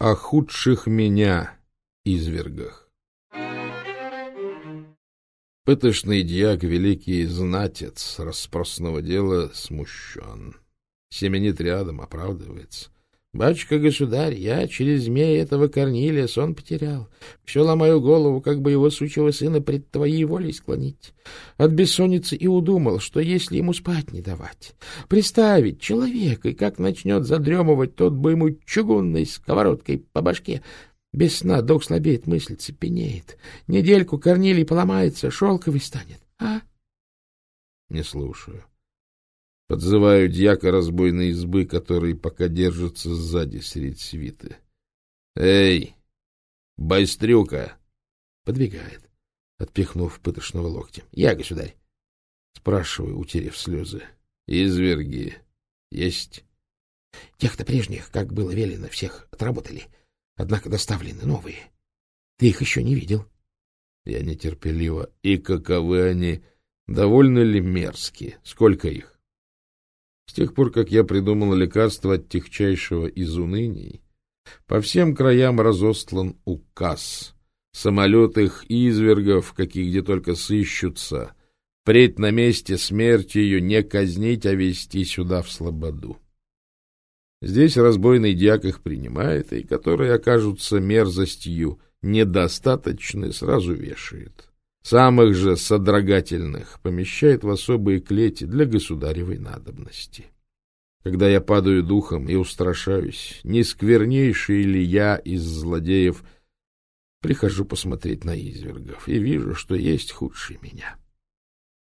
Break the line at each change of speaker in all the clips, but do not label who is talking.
о худших меня извергах. Пытошный дьяк, великий знатец распросного дела, смущен. Семенит рядом, оправдывается. Батюшка, государь, я через змея этого Корнилия сон потерял. Все ломаю голову, как бы его сучего сына пред твоей волей склонить. От бессонницы и удумал, что если ему спать не давать, представить человека, и как начнет задремывать, тот бы ему чугунной сковородкой по башке. Без сна дух слабеет, мысль цепенеет. Недельку Корнилий поломается, шелковый станет. А? Не слушаю. Подзываю дьяка разбойной избы, который пока держится сзади средь свиты. «Эй, байстрюка!»
Подвигает, отпихнув пытошного локтем. «Я, государь!» Спрашиваю, утерев слезы.
«Изверги есть?»
«Тех-то прежних, как было велено, всех отработали, однако доставлены новые. Ты их еще не видел?»
Я нетерпеливо. «И каковы они? Довольно ли мерзкие? Сколько их?» С тех пор, как я придумал лекарство от техчайшего из уныний, по всем краям разостлан указ. Самолет их извергов, каких где только сыщутся, впредь на месте смерти ее не казнить, а вести сюда в слободу. Здесь разбойный дьяк их принимает, и которые окажутся мерзостью недостаточны, сразу вешает. Самых же содрогательных помещает в особые клети для государевой надобности. Когда я падаю духом и устрашаюсь, не сквернейший ли я из злодеев, прихожу посмотреть на извергов и вижу, что есть худший меня.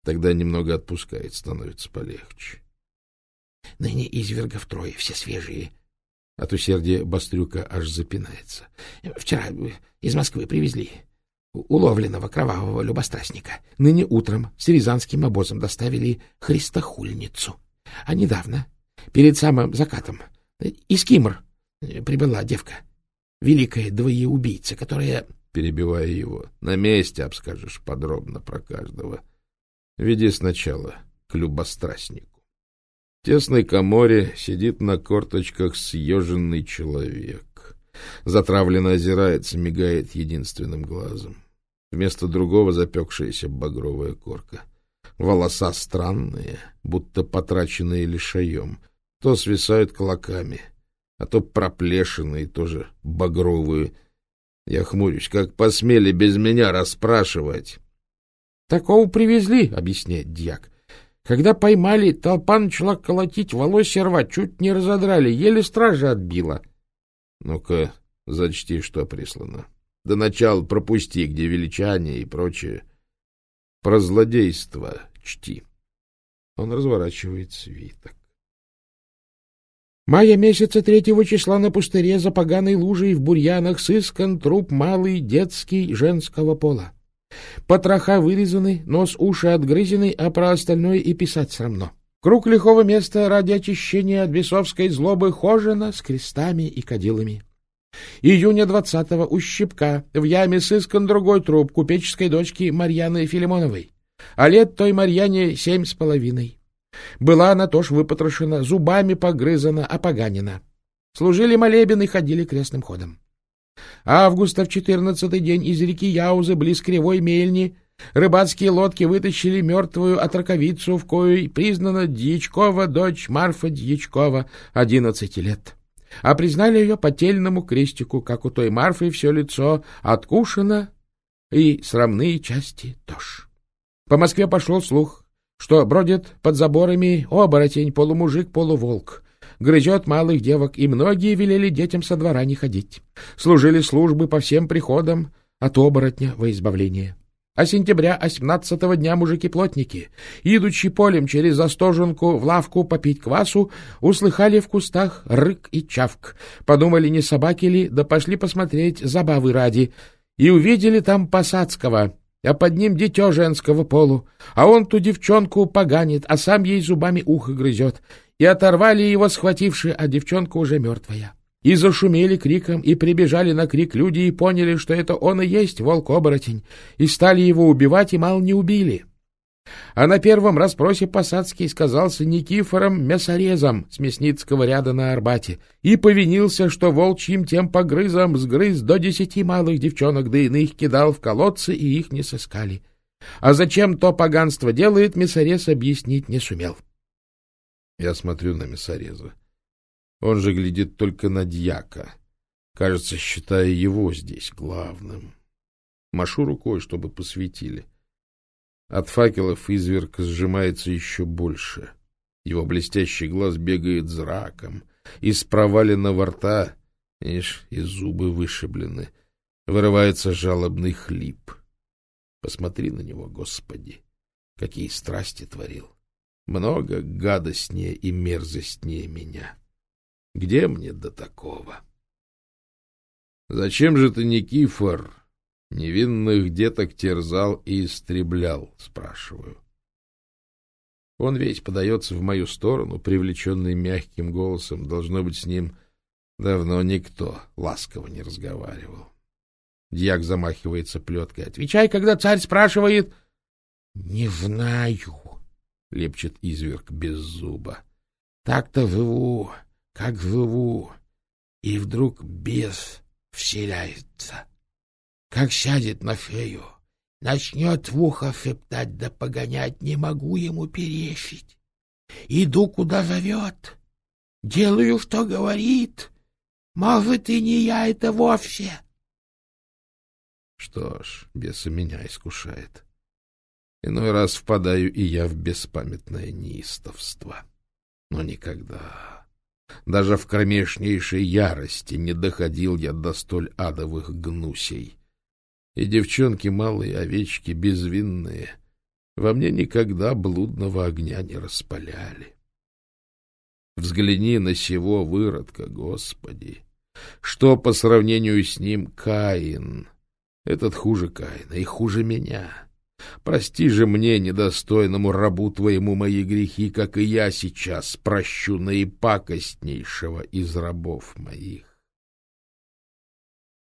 Тогда немного отпускает, становится полегче.
Ныне извергов трое, все свежие. От усердия Бастрюка аж запинается. Вчера из Москвы привезли уловленного кровавого любострастника. Ныне утром с рязанским обозом доставили христохульницу. А недавно, перед самым закатом, из Кимр прибыла девка, великая двоеубийца, которая...
Перебивая его, на месте обскажешь подробно про каждого. Веди сначала к любострастнику. В тесной коморе сидит на корточках съеженный человек. Затравленно озирается, мигает единственным глазом. Вместо другого запекшаяся багровая корка. Волоса странные, будто потраченные лишаем. То свисают клоками, а то проплешины и тоже багровые. Я хмурюсь, как посмели без меня расспрашивать.
— Такого привезли, — объясняет дьяк. Когда поймали, толпа начала колотить, волосы рвать, чуть не разодрали, еле стража отбила.
— Ну-ка, Зачти, что прислано. До начала пропусти, где величание и прочее. Про злодейство чти. Он разворачивает свиток.
Мая месяца третьего числа на пустыре за поганой лужей в бурьянах сыскан труп малый детский женского пола. Потроха вырезаны, нос уши отгрызены, а про остальное и писать срамно. Круг лихого места ради очищения от бесовской злобы хожено с крестами и кадилами. Июня двадцатого у Щипка в яме сыскан другой труп купеческой дочки Марьяны Филимоновой, а лет той Марьяне семь с половиной. Была она тоже выпотрошена, зубами погрызана, опоганена. Служили молебен и ходили крестным ходом. Августа в четырнадцатый день из реки Яузы близ Кривой Мельни рыбацкие лодки вытащили мертвую отраковицу, в коей признана Дьячкова дочь Марфа Дьячкова, одиннадцати лет а признали ее по тельному крестику, как у той Марфы все лицо откушено и срамные части тоже. По Москве пошел слух, что бродит под заборами оборотень, полумужик, полуволк, грызет малых девок, и многие велели детям со двора не ходить. Служили службы по всем приходам от оборотня во избавление. А сентября осьмнадцатого дня мужики-плотники, идучи полем через застоженку в лавку попить квасу, услыхали в кустах рык и чавк. Подумали, не собаки ли, да пошли посмотреть забавы ради. И увидели там Посадского, а под ним дитё женского полу. А он ту девчонку поганит, а сам ей зубами ухо грызет. И оторвали его, схвативши, а девчонка уже мертвая. И зашумели криком, и прибежали на крик люди, и поняли, что это он и есть волк-оборотень, и стали его убивать, и мало не убили. А на первом расспросе Посадский сказался Никифором мясорезом с мясницкого ряда на Арбате и повинился, что волчьим тем погрызом сгрыз до десяти малых девчонок, да иных кидал в колодцы, и их не сыскали. А зачем то поганство делает, мясорез объяснить не сумел.
Я смотрю на мясореза. Он же глядит только на дьяка, кажется, считая его здесь главным. Машу рукой, чтобы посветили. От факелов изверг сжимается еще больше. Его блестящий глаз бегает зраком. Из проваленного рта, ишь, и зубы вышиблены. Вырывается жалобный хлип. Посмотри на него, Господи! Какие страсти творил! Много гадостнее и мерзостнее меня. Где мне до такого? Зачем же ты, Никифор, Невинных деток терзал и истреблял, спрашиваю. Он весь подается в мою сторону, привлеченный мягким голосом. Должно быть, с ним давно никто ласково не разговаривал. Дьяк замахивается плеткой. — Отвечай, когда царь спрашивает. — Не знаю, — лепчет изверг без зуба. — Так-то выву, как выву, и вдруг бес вселяется. Как сядет на фею, начнет в ухо шептать, да погонять не могу ему перечить. Иду, куда зовет, делаю, что говорит. Может, и не я это вовсе. Что ж, беса меня искушает. Иной раз впадаю и я в беспамятное неистовство. Но никогда, даже в кромешнейшей ярости не доходил я до столь адовых гнусей. И девчонки малые, овечки безвинные, во мне никогда блудного огня не распаляли. Взгляни на сего выродка, Господи! Что по сравнению с ним Каин? Этот хуже Каина и хуже меня. Прости же мне, недостойному рабу твоему, мои грехи, как и я сейчас прощу наипакостнейшего из рабов моих.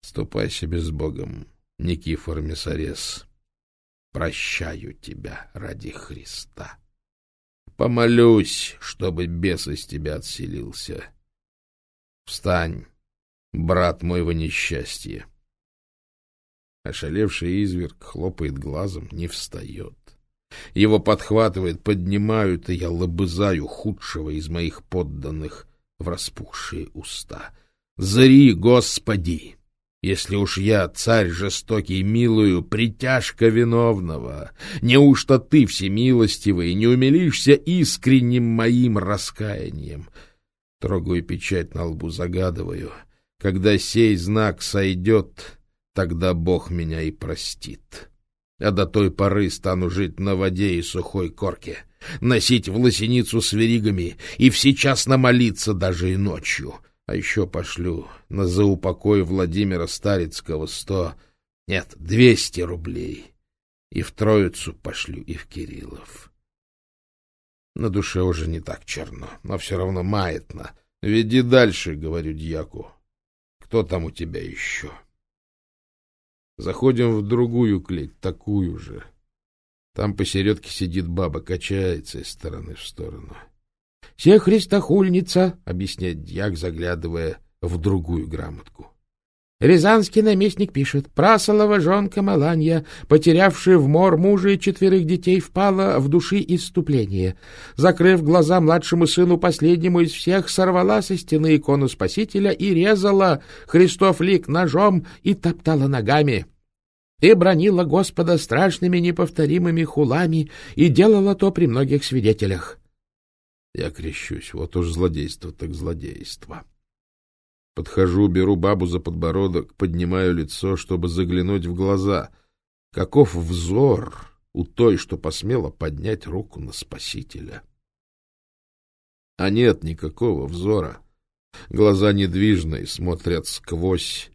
Ступай себе с Богом. Никифор Мессарес, прощаю тебя ради Христа. Помолюсь, чтобы бес из тебя отселился. Встань, брат мой во несчастье. Ошалевший изверг хлопает глазом, не встает. Его подхватывает, поднимают, и я лобызаю худшего из моих подданных в распухшие уста. «Зари, Господи!» Если уж я, царь жестокий, милую, притяжка виновного, неужто ты, всемилостивый, не умилишься искренним моим раскаянием? Трогаю печать на лбу, загадываю. Когда сей знак сойдет, тогда Бог меня и простит. А до той поры стану жить на воде и сухой корке, носить в лосиницу с веригами и всечасно молиться даже и ночью — а еще пошлю на заупокой Владимира Старицкого сто, нет, двести рублей. И в Троицу пошлю, и в Кириллов. На душе уже не так черно, но все равно маятно. Веди дальше, говорю дьяку. Кто там у тебя еще? Заходим в другую клеть, такую же. Там посередке сидит баба, качается из стороны в сторону.
— Се христохульница, — объясняет дьяк, заглядывая в другую грамотку. Рязанский наместник пишет, Прасолова жонка Маланья, потерявшая в мор мужа и четверых детей, впала в души исступление. Закрыв глаза младшему сыну последнему из всех, сорвала со стены икону Спасителя и резала Христов лик ножом и топтала ногами. И бронила Господа страшными неповторимыми хулами и делала то при многих свидетелях.
Я крещусь. Вот уж злодейство так злодейство. Подхожу, беру бабу за подбородок, поднимаю лицо, чтобы заглянуть в глаза. Каков взор у той, что посмела поднять руку на Спасителя? А нет никакого взора. Глаза недвижные, смотрят сквозь.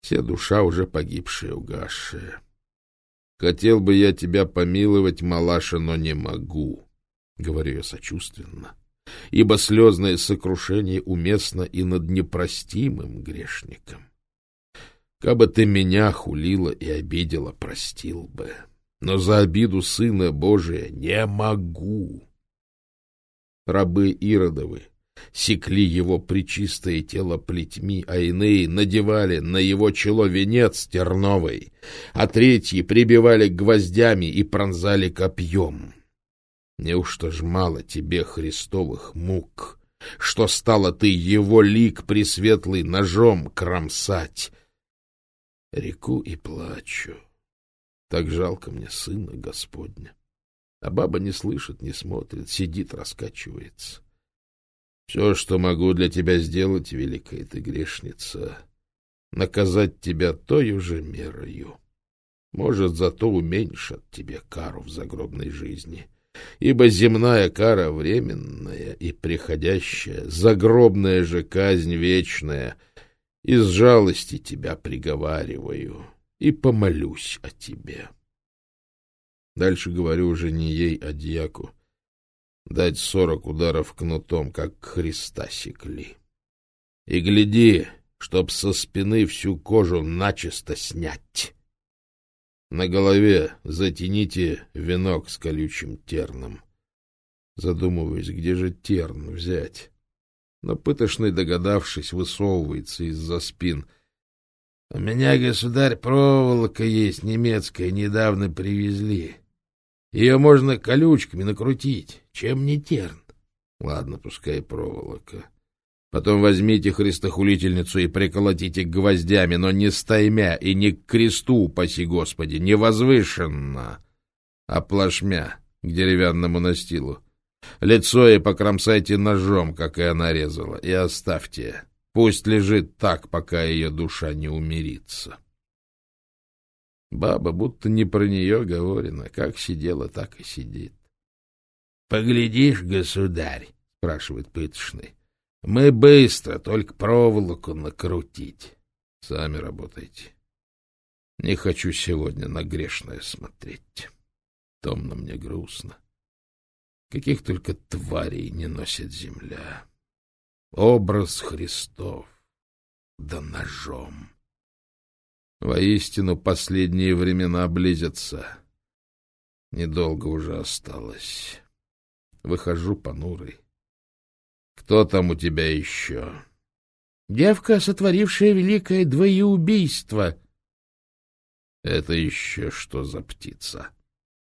Все душа уже погибшая, угасшая. Хотел бы я тебя помиловать, малаша, но не могу говорю я сочувственно, ибо слезное сокрушение уместно и над непростимым грешником. Кабы ты меня хулила и обидела, простил бы. но за обиду Сына Божия не могу. Рабы Иродовы секли его причистое тело плетьми, а иные надевали на его чело венец терновый, а третьи прибивали гвоздями и пронзали копьем. Неужто ж мало тебе христовых мук, что стало ты его лик пресветлый ножом кромсать? Реку и плачу. Так жалко мне сына Господня. А баба не слышит, не смотрит, сидит, раскачивается. Все, что могу для тебя сделать, великая ты грешница, наказать тебя той же мерою. Может, зато уменьшат тебе кару в загробной жизни. Ибо земная кара временная и приходящая, загробная же казнь вечная. Из жалости тебя приговариваю и помолюсь о тебе. Дальше говорю уже не ей, а дьяку. Дать сорок ударов кнутом, как Христа секли. И гляди, чтоб со спины всю кожу начисто снять. На голове затяните венок с колючим терном. Задумываюсь, где же терн взять. Но пытошный, догадавшись, высовывается из-за спин — у меня, государь, проволока есть немецкая, недавно привезли. Ее можно колючками накрутить, чем не терн. Ладно, пускай проволока. Потом возьмите христохулительницу и приколотите гвоздями, но не стаймя и не к кресту, упаси Господи, не возвышенно, а плашмя к деревянному настилу. Лицо ей покромсайте ножом, как и она резала, и оставьте. Пусть лежит так, пока ее душа не умирится. Баба будто не про нее говорено, как сидела, так и сидит. — Поглядишь, государь, — спрашивает пытошный, — мы быстро, только проволоку накрутить. Сами работайте. Не хочу сегодня на грешное смотреть. Томно мне грустно. Каких только тварей не носит земля. Образ Христов, да ножом. Воистину, последние времена близятся. Недолго уже осталось. Выхожу понурый. Кто там у тебя еще?
Девка, сотворившая великое двоеубийство.
Это еще что за птица?